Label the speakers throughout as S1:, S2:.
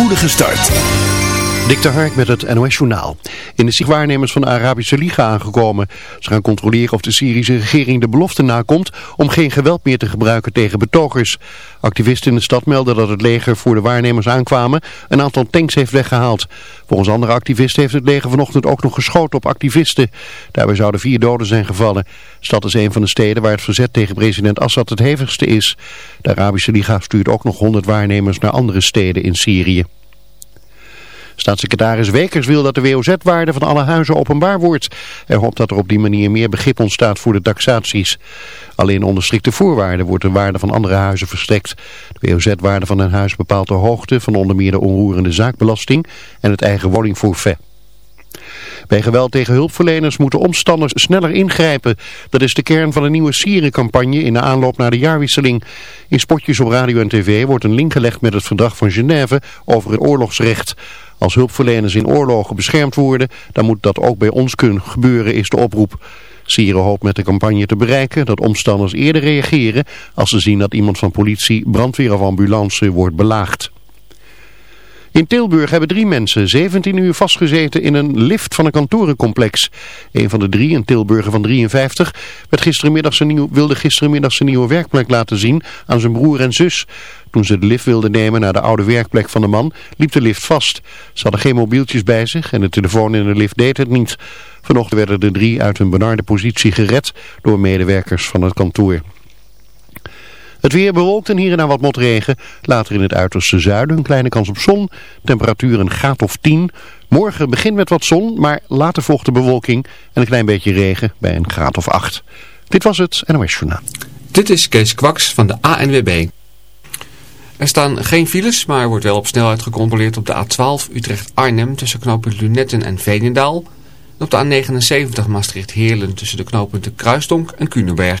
S1: spoedige start.
S2: Dik Hark met het NOS Journaal. In de waarnemers van de Arabische Liga aangekomen. Ze gaan controleren of de Syrische regering de belofte nakomt om geen geweld meer te gebruiken tegen betogers. Activisten in de stad melden dat het leger voor de waarnemers aankwamen een aantal tanks heeft weggehaald. Volgens andere activisten heeft het leger vanochtend ook nog geschoten op activisten. Daarbij zouden vier doden zijn gevallen. De stad is een van de steden waar het verzet tegen president Assad het hevigste is. De Arabische Liga stuurt ook nog 100 waarnemers naar andere steden in Syrië. Staatssecretaris Wekers wil dat de WOZ-waarde van alle huizen openbaar wordt. Hij hoopt dat er op die manier meer begrip ontstaat voor de taxaties. Alleen onder strikte voorwaarden wordt de waarde van andere huizen verstrekt. De WOZ-waarde van een huis bepaalt de hoogte van onder meer de onroerende zaakbelasting en het eigen woningforfait. Bij geweld tegen hulpverleners moeten omstanders sneller ingrijpen. Dat is de kern van een nieuwe Sierencampagne in de aanloop naar de jaarwisseling. In spotjes op radio en tv wordt een link gelegd met het verdrag van Genève over het oorlogsrecht. Als hulpverleners in oorlogen beschermd worden, dan moet dat ook bij ons kunnen gebeuren, is de oproep. Sieren hoopt met de campagne te bereiken dat omstanders eerder reageren als ze zien dat iemand van politie, brandweer of ambulance wordt belaagd. In Tilburg hebben drie mensen 17 uur vastgezeten in een lift van een kantorencomplex. Een van de drie, een Tilburger van 53, werd wilde gisterenmiddag zijn nieuwe werkplek laten zien aan zijn broer en zus. Toen ze de lift wilden nemen naar de oude werkplek van de man, liep de lift vast. Ze hadden geen mobieltjes bij zich en de telefoon in de lift deed het niet. Vanochtend werden de drie uit hun benarde positie gered door medewerkers van het kantoor. Het weer bewolkt en hier en daar wat motregen. Later in het uiterste zuiden een kleine kans op zon. Temperatuur een graad of 10. Morgen begint met wat zon, maar later volgt de bewolking en een klein beetje regen bij een graad of 8. Dit was het NOS Journaal.
S3: Dit is Kees Kwaks van de ANWB. Er staan geen files, maar er wordt wel op snelheid gecontroleerd op de A12 Utrecht-Arnhem tussen knooppunt Lunetten en Veenendaal. En op de A79 Maastricht-Heerlen tussen de knooppunten Kruisdonk en Kunenberg.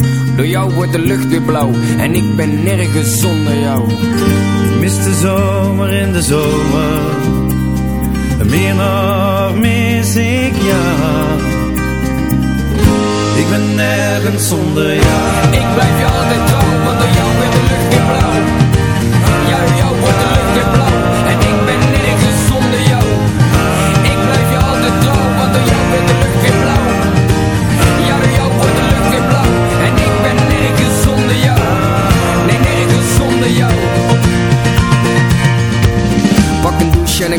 S4: Door jou wordt de lucht weer blauw en ik ben nergens zonder jou.
S5: Mis de zomer in de zomer. Meer nog mis ik jou. Ik ben nergens zonder jou.
S4: Ik blijf je altijd trouw, want door jou wordt de lucht weer blauw. Ja, door jou wordt de lucht weer blauw en ik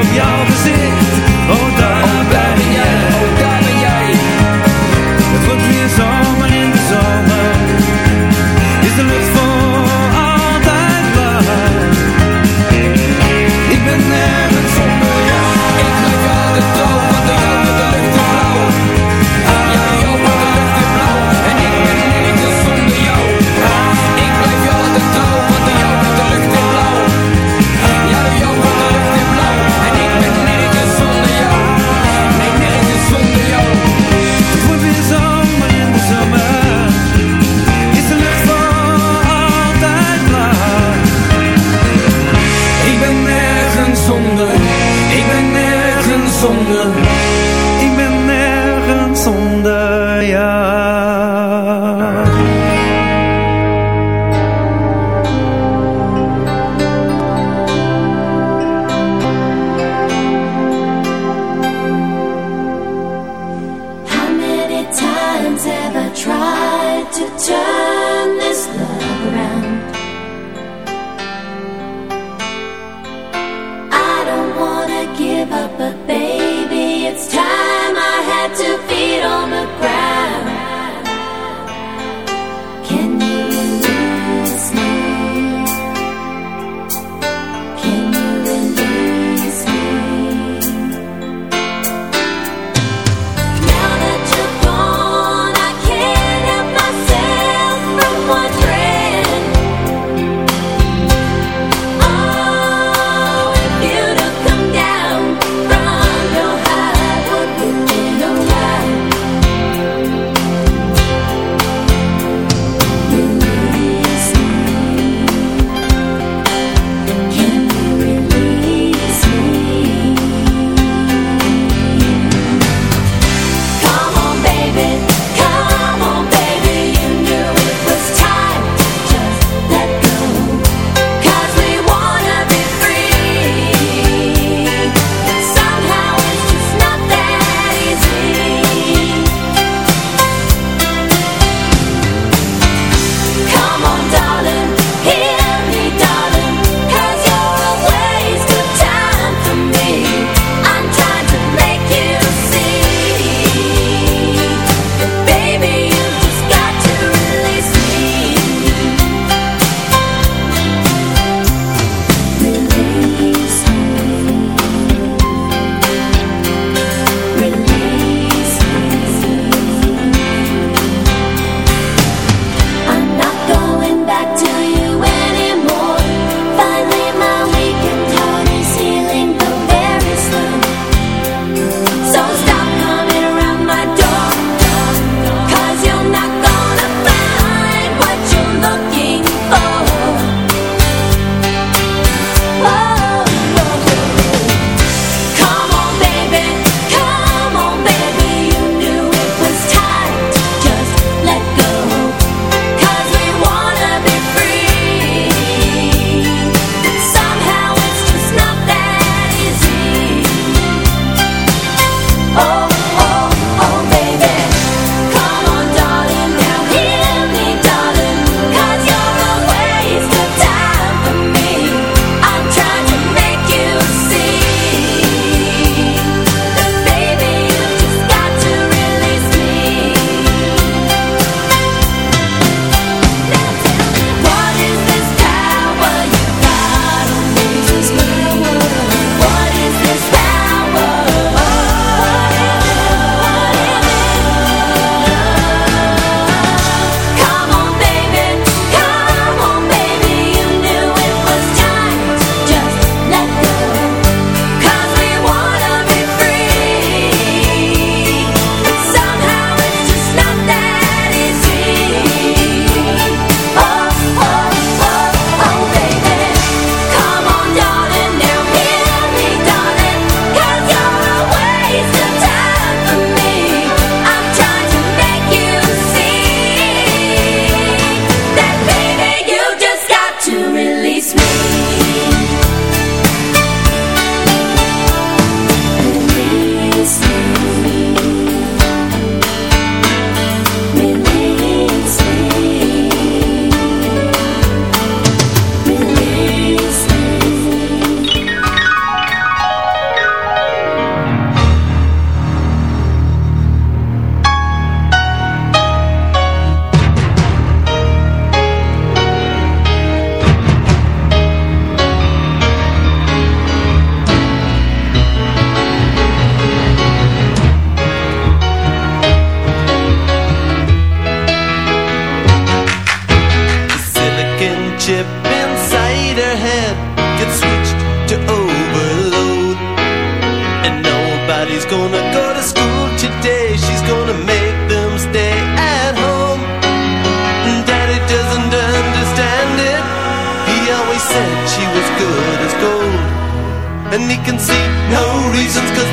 S5: Op jouw gezicht.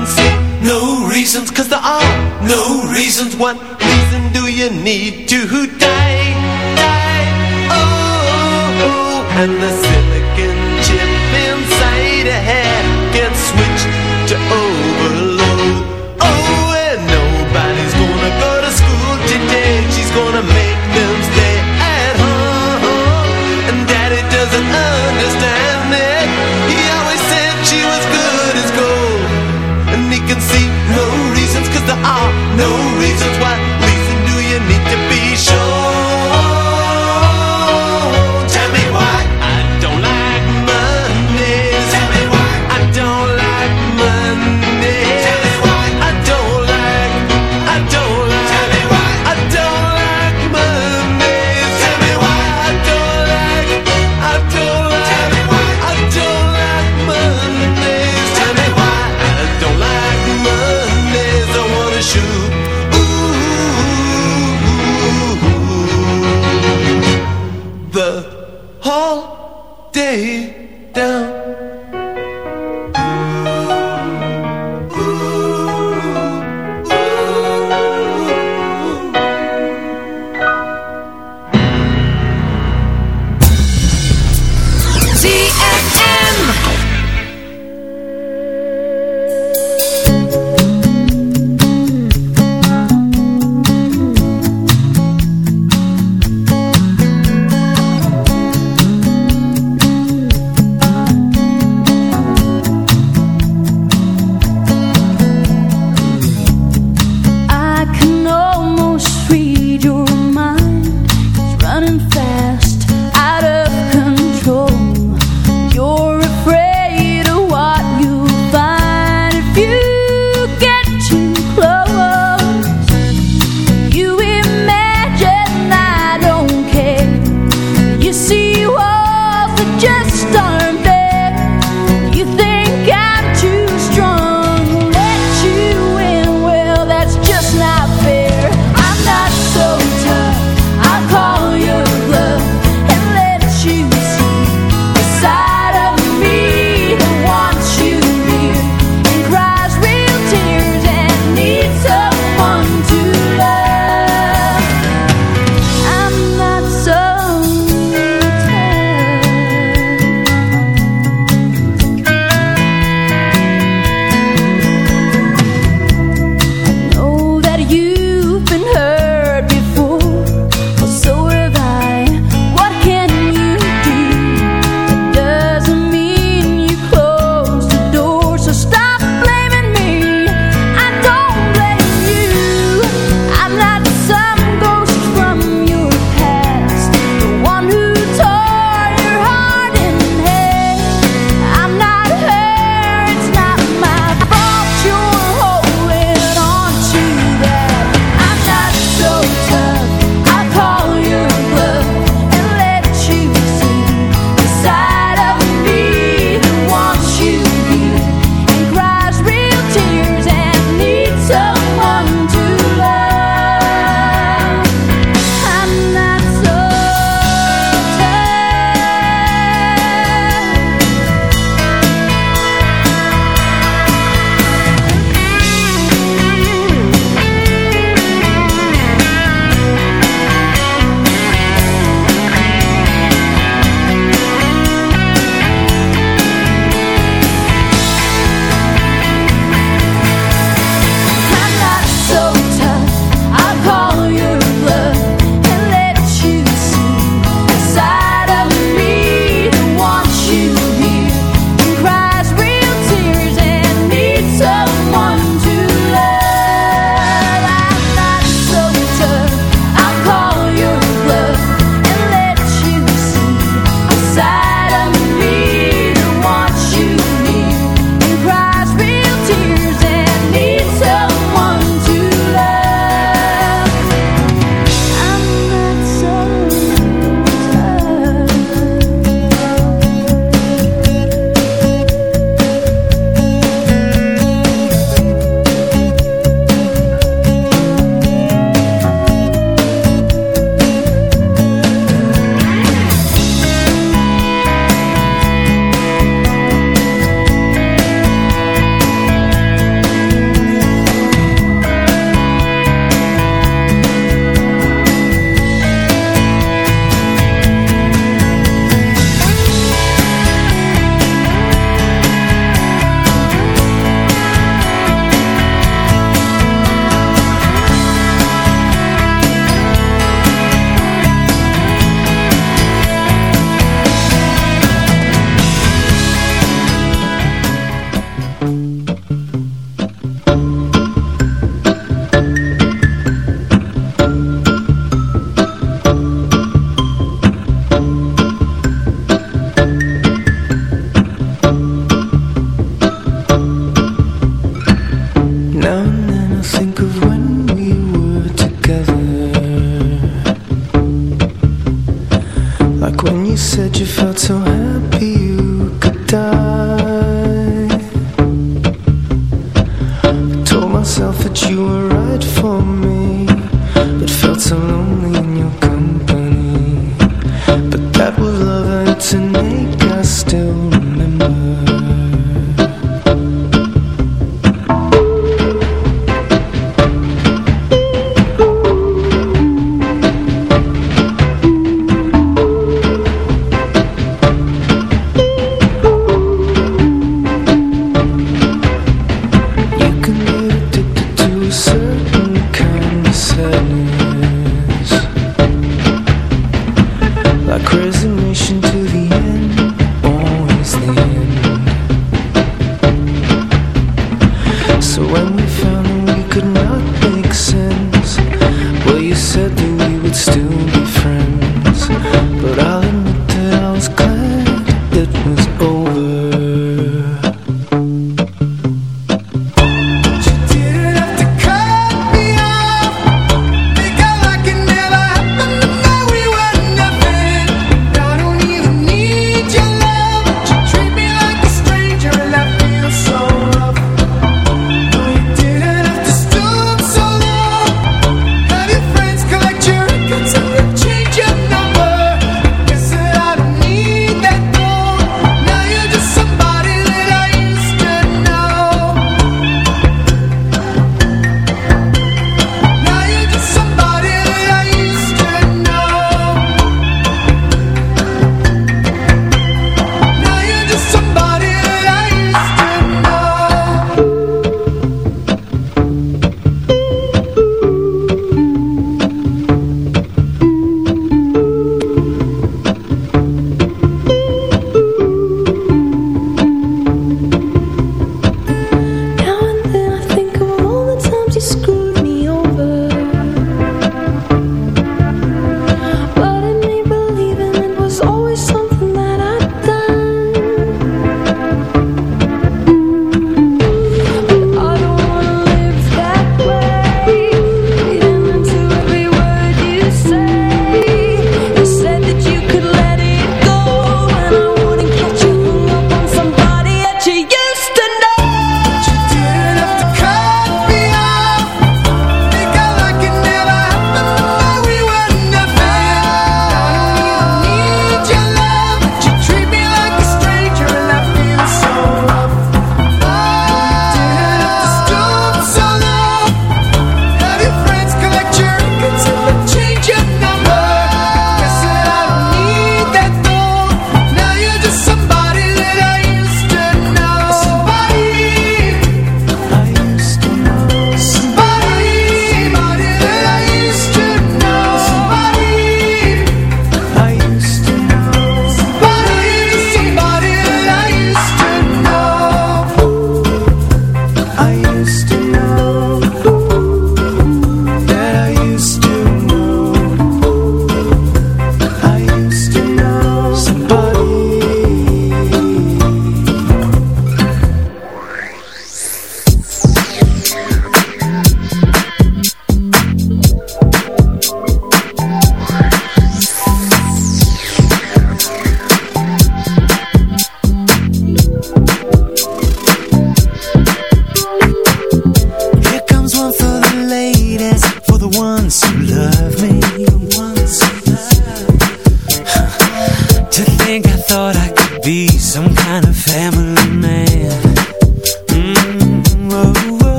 S6: can see no reasons, cause there are no reasons. What reason do you need to die? Die, oh, oh, oh. and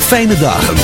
S7: Fijne dagen.